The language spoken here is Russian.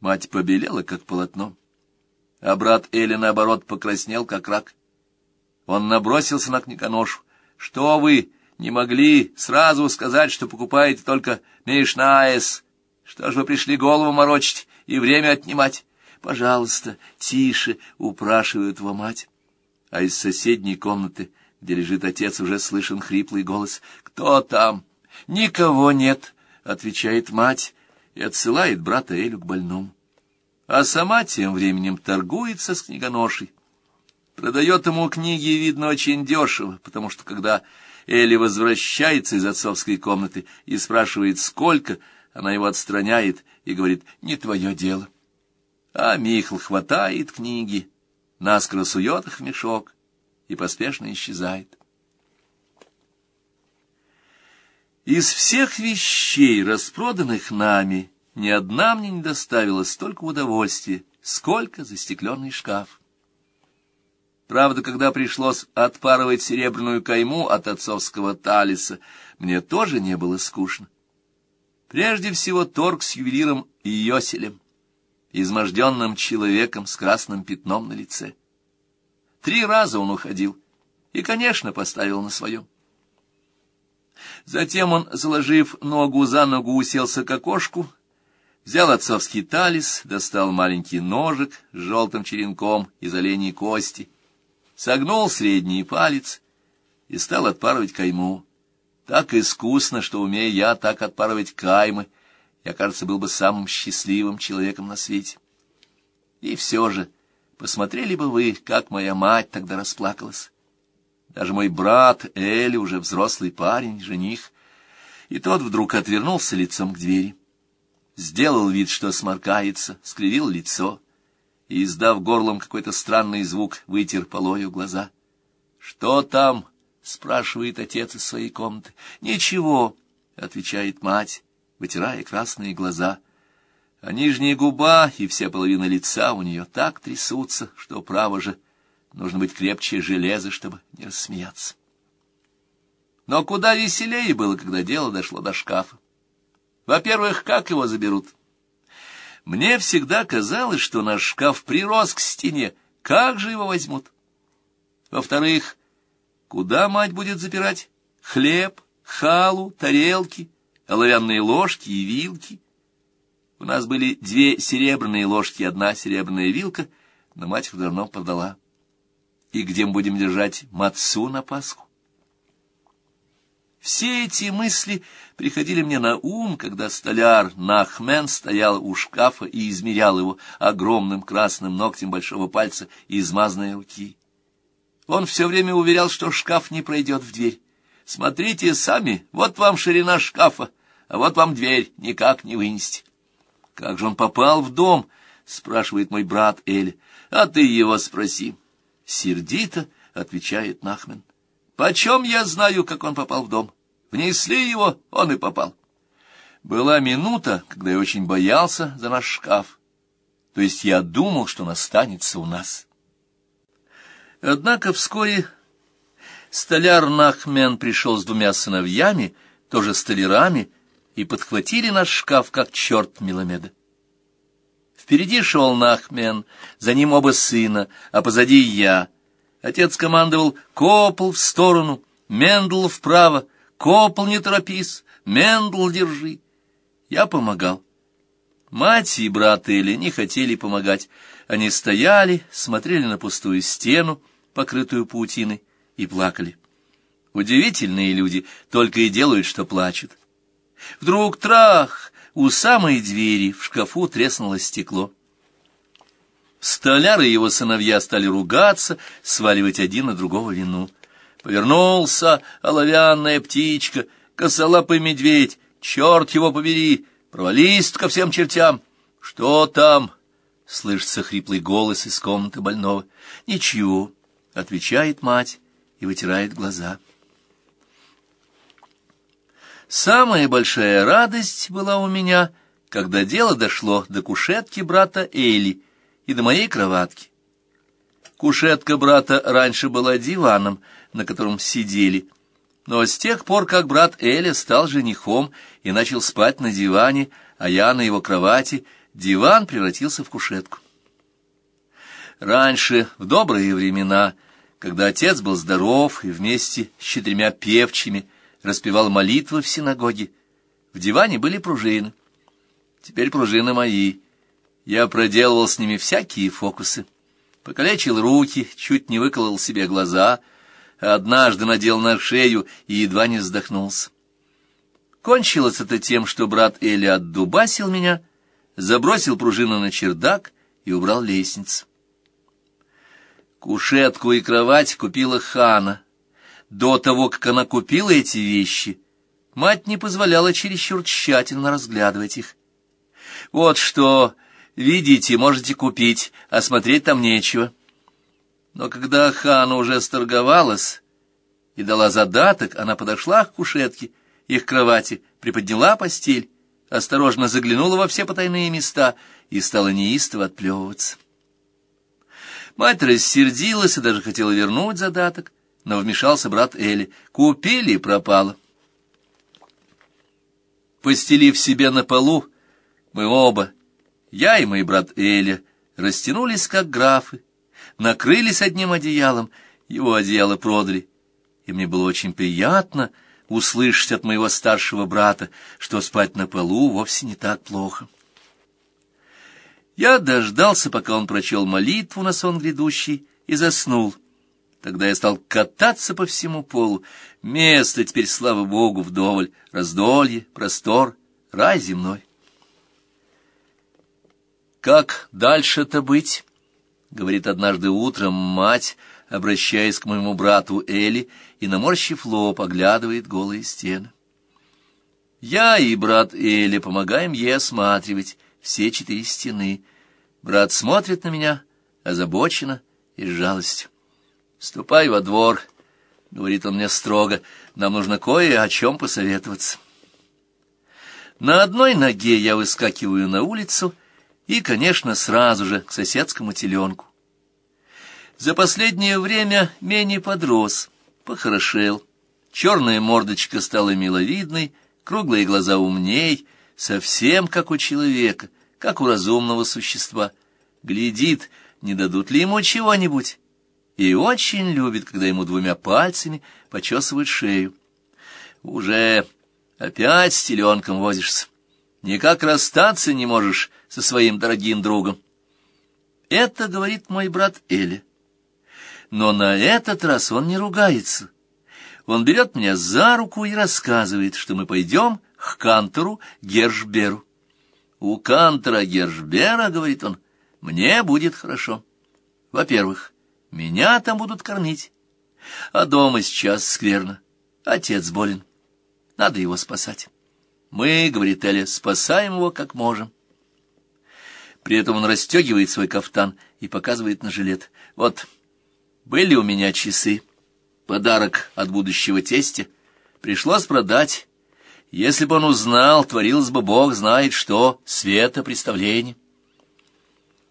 Мать побелела, как полотно, а брат Эли, наоборот, покраснел, как рак. Он набросился на книгоношу. «Что вы не могли сразу сказать, что покупаете только Мишнаэс? Что ж вы пришли голову морочить и время отнимать? Пожалуйста, тише!» — упрашивает его мать. А из соседней комнаты, где лежит отец, уже слышен хриплый голос. «Кто там?» «Никого нет», — отвечает мать и отсылает брата Элю к больному. А сама тем временем торгуется с книгоношей. Продает ему книги, видно, очень дешево, потому что когда Элли возвращается из отцовской комнаты и спрашивает, сколько, она его отстраняет и говорит, не твое дело. А Михал хватает книги, наскоро сует их в мешок и поспешно исчезает. Из всех вещей, распроданных нами, ни одна мне не доставила столько удовольствия, сколько застекленный шкаф. Правда, когда пришлось отпарывать серебряную кайму от отцовского талиса, мне тоже не было скучно. Прежде всего торг с ювелиром Йоселем, изможденным человеком с красным пятном на лице. Три раза он уходил и, конечно, поставил на своем. Затем он, заложив ногу за ногу, уселся к окошку, взял отцовский талис, достал маленький ножик с желтым черенком из оленей кости, согнул средний палец и стал отпарывать кайму. Так искусно, что, умея я так отпарывать каймы, я, кажется, был бы самым счастливым человеком на свете. И все же, посмотрели бы вы, как моя мать тогда расплакалась. Даже мой брат Эли, уже взрослый парень, жених, и тот вдруг отвернулся лицом к двери. Сделал вид, что сморкается, скривил лицо и, издав горлом какой-то странный звук, вытер полою глаза. — Что там? — спрашивает отец из своей комнаты. — Ничего, — отвечает мать, вытирая красные глаза. А нижняя губа и вся половина лица у нее так трясутся, что, право же, — Нужно быть крепче железа, чтобы не рассмеяться. Но куда веселее было, когда дело дошло до шкафа. Во-первых, как его заберут? Мне всегда казалось, что наш шкаф прирос к стене. Как же его возьмут? Во-вторых, куда мать будет запирать? Хлеб, халу, тарелки, оловянные ложки и вилки. У нас были две серебряные ложки и одна серебряная вилка, но мать их давно продала и где мы будем держать мацу на Пасху. Все эти мысли приходили мне на ум, когда столяр Нахмен стоял у шкафа и измерял его огромным красным ногтем большого пальца измазанной руки. Он все время уверял, что шкаф не пройдет в дверь. «Смотрите сами, вот вам ширина шкафа, а вот вам дверь, никак не вынести». «Как же он попал в дом?» — спрашивает мой брат Эль. «А ты его спроси». Сердито отвечает Нахмен. Почем я знаю, как он попал в дом? Внесли его, он и попал. Была минута, когда я очень боялся за наш шкаф. То есть я думал, что он останется у нас. Однако вскоре столяр Нахмен пришел с двумя сыновьями, тоже столярами, и подхватили наш шкаф, как черт Меламеда. Впереди шел Нахмен, за ним оба сына, а позади я. Отец командовал «Копл в сторону, Мендл вправо, Копл не торопись, Мендл держи». Я помогал. Мать и брат Эли не хотели помогать. Они стояли, смотрели на пустую стену, покрытую паутиной, и плакали. Удивительные люди только и делают, что плачут. Вдруг трах! У самой двери в шкафу треснуло стекло. Столяр и его сыновья стали ругаться, сваливать один на другого вину. Повернулся оловянная птичка, косолапый медведь, черт его побери, провались ко всем чертям. Что там? Слышится хриплый голос из комнаты больного. Ничего, отвечает мать и вытирает глаза. Самая большая радость была у меня, когда дело дошло до кушетки брата Эйли и до моей кроватки. Кушетка брата раньше была диваном, на котором сидели, но с тех пор, как брат Эля стал женихом и начал спать на диване, а я на его кровати, диван превратился в кушетку. Раньше, в добрые времена, когда отец был здоров и вместе с четырьмя певчими распевал молитвы в синагоге, в диване были пружины. Теперь пружины мои. Я проделывал с ними всякие фокусы. Покалечил руки, чуть не выколол себе глаза, а однажды надел на шею и едва не вздохнулся. Кончилось это тем, что брат Эли отдубасил меня, забросил пружину на чердак и убрал лестницу. Кушетку и кровать купила Хана. До того, как она купила эти вещи, мать не позволяла чересчур тщательно разглядывать их. Вот что, видите, можете купить, а смотреть там нечего. Но когда Хана уже сторговалась и дала задаток, она подошла к кушетке их кровати, приподняла постель, осторожно заглянула во все потайные места и стала неистово отплевываться. Мать рассердилась и даже хотела вернуть задаток, но вмешался брат Эли. Купили и пропало. Постелив себе на полу, мы оба, я и мой брат Эля, растянулись, как графы, накрылись одним одеялом, его одеяло продали, и мне было очень приятно услышать от моего старшего брата, что спать на полу вовсе не так плохо. Я дождался, пока он прочел молитву на сон грядущий, и заснул. Тогда я стал кататься по всему полу. Место теперь, слава богу, вдоволь. Раздолье, простор, рай земной. «Как дальше-то быть?» — говорит однажды утром мать, обращаясь к моему брату Эли, и, наморщив лоб, оглядывает голые стены. Я и брат Эли помогаем ей осматривать все четыре стены. Брат смотрит на меня озабоченно и с жалостью. «Ступай во двор», — говорит он мне строго, — «нам нужно кое о чем посоветоваться». На одной ноге я выскакиваю на улицу и, конечно, сразу же к соседскому теленку. За последнее время менее подрос, похорошел. Черная мордочка стала миловидной, круглые глаза умней, совсем как у человека, как у разумного существа. Глядит, не дадут ли ему чего-нибудь. И очень любит, когда ему двумя пальцами почесывают шею. Уже опять с теленком возишься. Никак расстаться не можешь со своим дорогим другом. Это говорит мой брат Эля. Но на этот раз он не ругается. Он берет меня за руку и рассказывает, что мы пойдем к кантору Гершберу. У кантора Гершбера, говорит он, мне будет хорошо. Во-первых, меня там будут кормить, а дома сейчас скверно. Отец болен, надо его спасать. Мы, говорит Эля, спасаем его как можем. При этом он расстегивает свой кафтан и показывает на жилет. Вот, были у меня часы, подарок от будущего тестя. Пришлось продать. Если бы он узнал, творилось бы бог знает что, света представление.